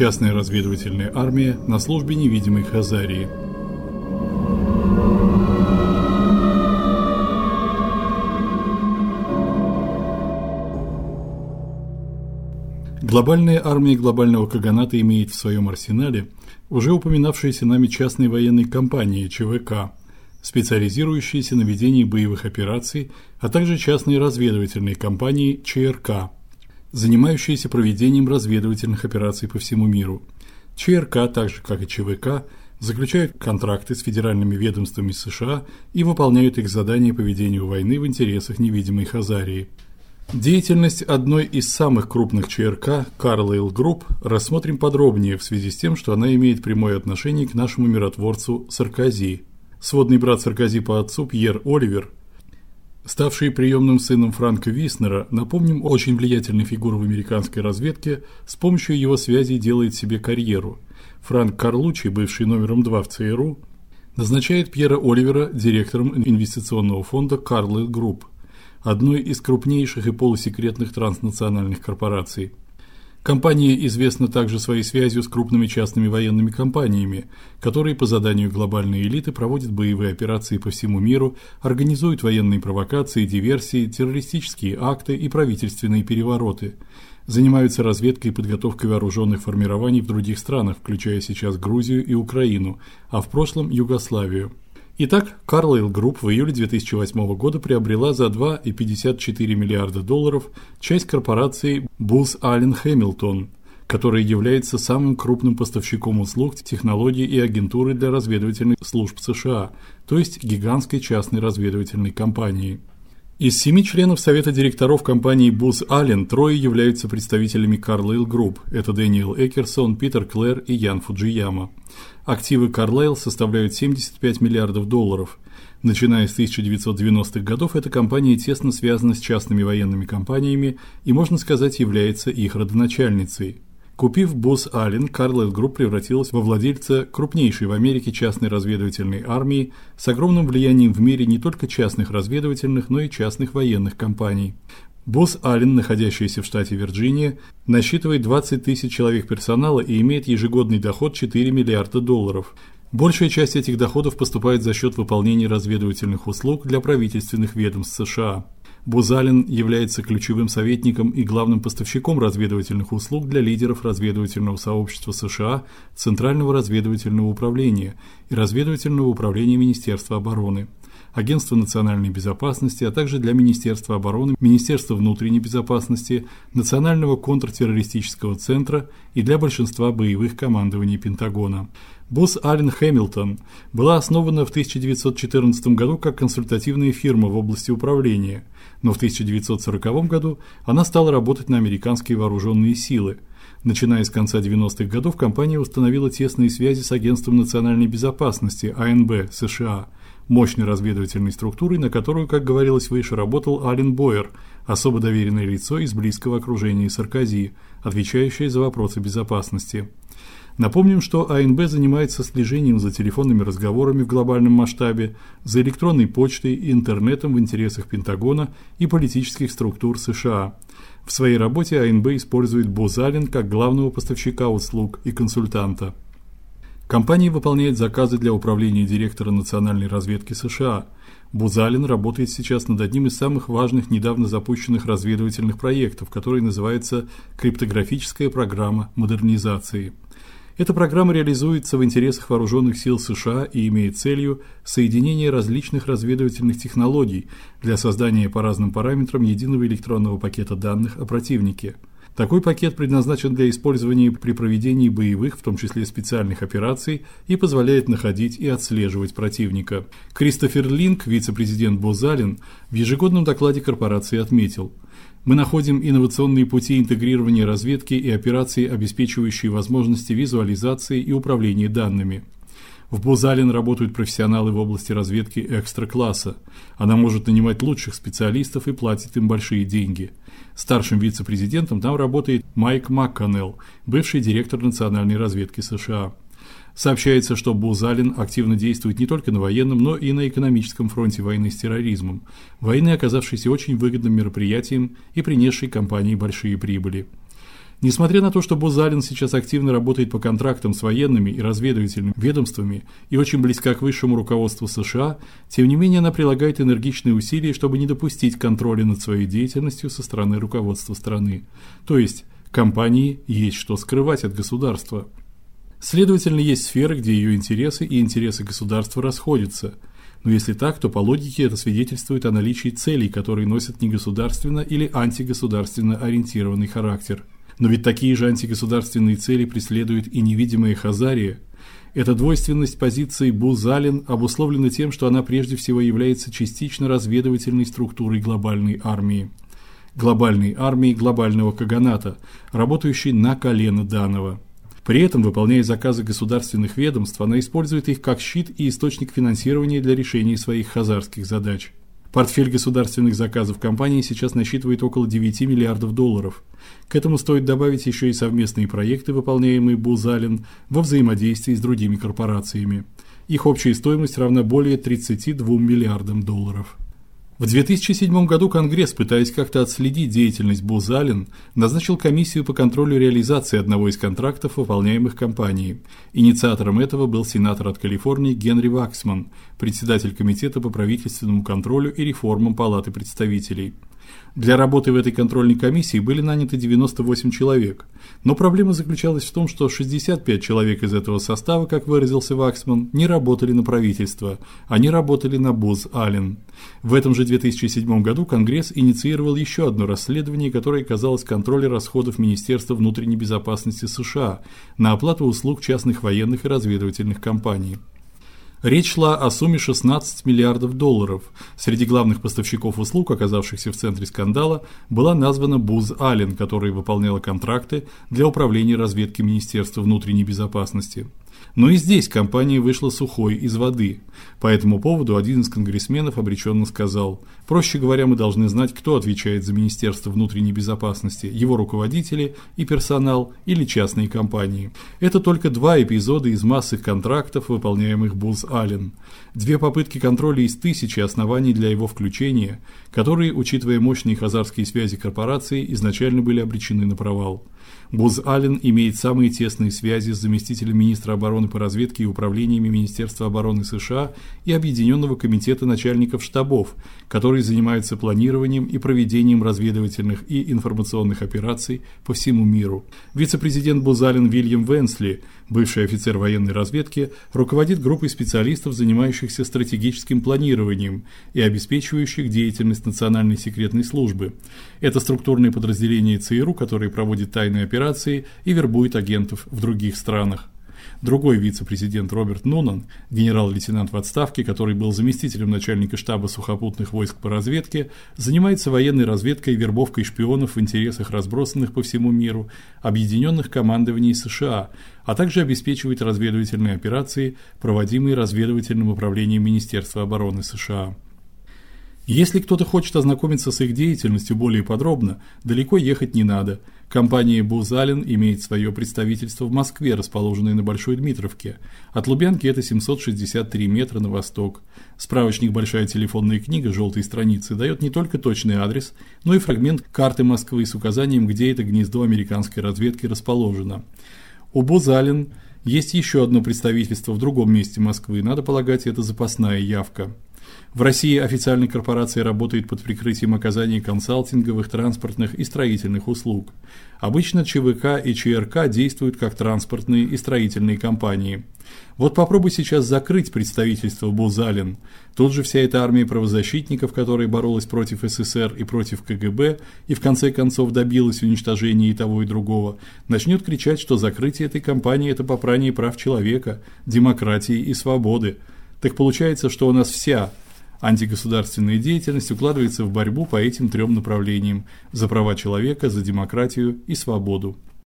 частная разведывательная армия на службе невидимой Хазарии. Глобальная армия глобального каганата имеет в своем арсенале уже упоминавшиеся нами частные военные компании ЧВК, специализирующиеся на ведении боевых операций, а также частные разведывательные компании ЧРК, занимающиеся проведением разведывательных операций по всему миру. ЧРК, так же как и ЧВК, заключают контракты с федеральными ведомствами США и выполняют их задания по ведению войны в интересах невидимой Хазарии. Деятельность одной из самых крупных ЧРК, Carlyle Group, рассмотрим подробнее в связи с тем, что она имеет прямое отношение к нашему миротворцу Саркози. Сводный брат Саркози по отцу Пьер Оливер, ставший приемным сыном Франка Виснера, напомним, очень влиятельной фигурой в американской разведке, с помощью его связей делает себе карьеру. Франк Карлучи, бывший номером 2 в ЦРУ, назначает Пьера Оливера директором инвестиционного фонда Carlyle Group одной из крупнейших и полусекретных транснациональных корпораций. Компания известна также своей связью с крупными частными военными компаниями, которые по заданию глобальной элиты проводят боевые операции по всему миру, организуют военные провокации, диверсии, террористические акты и правительственные перевороты, занимаются разведкой и подготовкой вооруженных формирований в других странах, включая сейчас Грузию и Украину, а в прошлом Югославию. Итак, Carlyle Group в июле 2008 года приобрела за 2,54 миллиарда долларов часть корпорации Booz Allen Hamilton, которая является самым крупным поставщиком услуг, технологий и агентуры для разведывательных служб США, то есть гигантской частной разведывательной компании. Из семи членов совета директоров компании Booz Allen трое являются представителями Carlyle Group. Это Дэниел Экерсон, Питер Клэр и Ян Фуджияма. Активы Carlyle составляют 75 миллиардов долларов. Начиная с 1990-х годов эта компания тесно связана с частными военными компаниями и, можно сказать, является их родоначальницей. Купив Босс Аллен, Carlyle Group превратилась во владельца крупнейшей в Америке частной разведывательной армии с огромным влиянием в мире не только частных разведывательных, но и частных военных компаний. Босс Аллен, находящийся в штате Вирджиния, насчитывает 20 тысяч человек персонала и имеет ежегодный доход 4 миллиарда долларов. Большая часть этих доходов поступает за счет выполнения разведывательных услуг для правительственных ведомств США. Бузалин является ключевым советником и главным поставщиком разведывательных услуг для лидеров разведывательного сообщества США, Центрального разведывательного управления и разведывательного управления Министерства обороны. Агентства национальной безопасности, а также для Министерства обороны, Министерства внутренней безопасности, Национального контртеррористического центра и для большинства боевых командований Пентагона. Босс Аллен Хэмилтон была основана в 1914 году как консультативная фирма в области управления, но в 1940 году она стала работать на американские вооруженные силы. Начиная с конца 90-х годов компания установила тесные связи с Агентством национальной безопасности АНБ США, мощной разведывательной структурой, на которую, как говорилось выше, работал Ален Бойер, особо доверенное лицо из близкого окружения Саркози, отвечающее за вопросы безопасности. Напомним, что АНБ занимается слежением за телефонными разговорами в глобальном масштабе, за электронной почтой и интернетом в интересах Пентагона и политических структур США. В своей работе АНБ использует Бозалин как главного поставщика услуг и консультанта. Компания выполняет заказы для управления директора национальной разведки США. Бузалин работает сейчас над одним из самых важных недавно запущенных разведывательных проектов, который называется Криптографическая программа модернизации. Эта программа реализуется в интересах вооруженных сил США и имеет целью соединение различных разведывательных технологий для создания по разным параметрам единого электронного пакета данных о противнике. Такой пакет предназначен для использования при проведении боевых, в том числе специальных операций, и позволяет находить и отслеживать противника. Кристофер Линк, вице-президент Бозалин, в ежегодном докладе корпорации отметил: мы находим инновационные пути интегрирования разведки и операций, обеспечивающие возможности визуализации и управления данными. В Бозалин работают профессионалы в области разведки экстра-класса. Она может нанимать лучших специалистов и платит им большие деньги. Старшим вице-президентом там работает Майк МакКоннелл, бывший директор национальной разведки США. Сообщается, что Бузалин активно действует не только на военном, но и на экономическом фронте войны с терроризмом, войны, оказавшейся очень выгодным мероприятием и принесшей компании большие прибыли. Несмотря на то, что Бузалин сейчас активно работает по контрактам с военными и разведывательными ведомствами и очень близка к высшему руководству США, тем не менее она прилагает энергичные усилия, чтобы не допустить контроля над своей деятельностью со стороны руководства страны. То есть компании есть что скрывать от государства. Следовательно, есть сферы, где ее интересы и интересы государства расходятся. Но если так, то по логике это свидетельствует о наличии целей, которые носят негосударственно или антигосударственно ориентированный характер. Но ведь такие же антигосударственные цели преследует и невидимая Хазария. Эта двойственность позиции Бузалин обусловлена тем, что она прежде всего является частично разведывательной структурой глобальной армии. Глобальной армии глобального каганата, работающей на колено данного. При этом, выполняя заказы государственных ведомств, она использует их как щит и источник финансирования для решения своих хазарских задач. Портфель государственных заказов компании сейчас насчитывает около 9 миллиардов долларов. К этому стоит добавить еще и совместные проекты, выполняемые Бузалин во взаимодействии с другими корпорациями. Их общая стоимость равна более 32 миллиардам долларов. В 2007 году Конгресс, пытаясь как-то отследить деятельность Бузалин, назначил комиссию по контролю реализации одного из контрактов, выполняемых компанией. Инициатором этого был сенатор от Калифорнии Генри Ваксман, председатель комитета по правительственному контролю и реформам Палаты представителей. Для работы в этой контрольной комиссии были наняты 98 человек. Но проблема заключалась в том, что 65 человек из этого состава, как выразился Ваксман, не работали на правительство, они работали на Буз Аллен. В этом же 2007 году Конгресс инициировал еще одно расследование, которое касалось контроля расходов Министерства внутренней безопасности США на оплату услуг частных военных и разведывательных компаний. Речь шла о сумме 16 миллиардов долларов. Среди главных поставщиков услуг, оказавшихся в центре скандала, была названа Буз Аллен, которая выполняла контракты для управления разведки Министерства внутренней безопасности. Но и здесь компания вышла сухой из воды. По этому поводу один из конгрессменов обреченно сказал: "Проще говоря, мы должны знать, кто отвечает за Министерство внутренней безопасности: его руководители и персонал или частные компании". Это только два эпизода из массы контрактов, выполняемых Булс Аллен. Две попытки контроля из тысячи оснований для его включения, которые, учитывая мощные хазарские связи корпорации, изначально были обречены на провал. Буз Аллен имеет самые тесные связи с заместителем министра обороны по разведке и управлениями Министерства обороны США и Объединенного комитета начальников штабов, которые занимаются планированием и проведением разведывательных и информационных операций по всему миру. Вице-президент Буз Аллен Вильям Венсли, бывший офицер военной разведки, руководит группой специалистов, занимающихся стратегическим планированием и обеспечивающих деятельность национальной секретной службы. Это структурное подразделение ЦРУ, которое проводит тайные операции операции и вербует агентов в других странах. Другой вице-президент Роберт Нунан, генерал-лейтенант в отставке, который был заместителем начальника штаба сухопутных войск по разведке, занимается военной разведкой и вербовкой шпионов в интересах разбросанных по всему миру объединенных командований США, а также обеспечивает разведывательные операции, проводимые разведывательным управлением Министерства обороны США. Если кто-то хочет ознакомиться с их деятельностью более подробно, далеко ехать не надо. Компания Бузалин имеет свое представительство в Москве, расположенное на Большой Дмитровке. От Лубянки это 763 метра на восток. Справочник Большая телефонная книга желтой страницы дает не только точный адрес, но и фрагмент карты Москвы с указанием, где это гнездо американской разведки расположено. У Бузалин есть еще одно представительство в другом месте Москвы, надо полагать, это запасная явка. В России официальная корпорация работает под прикрытием оказания консалтинговых, транспортных и строительных услуг. Обычно ЧВК и ЧРК действуют как транспортные и строительные компании. Вот попробуй сейчас закрыть представительство Бузалин. Тут же вся эта армия правозащитников, которая боролась против СССР и против КГБ и в конце концов добилась уничтожения и того и другого, начнет кричать, что закрытие этой компании это попрание прав человека, демократии и свободы. Так получается, что у нас вся антигосударственная деятельность укладывается в борьбу по этим трем направлениям: за права человека, за демократию и свободу.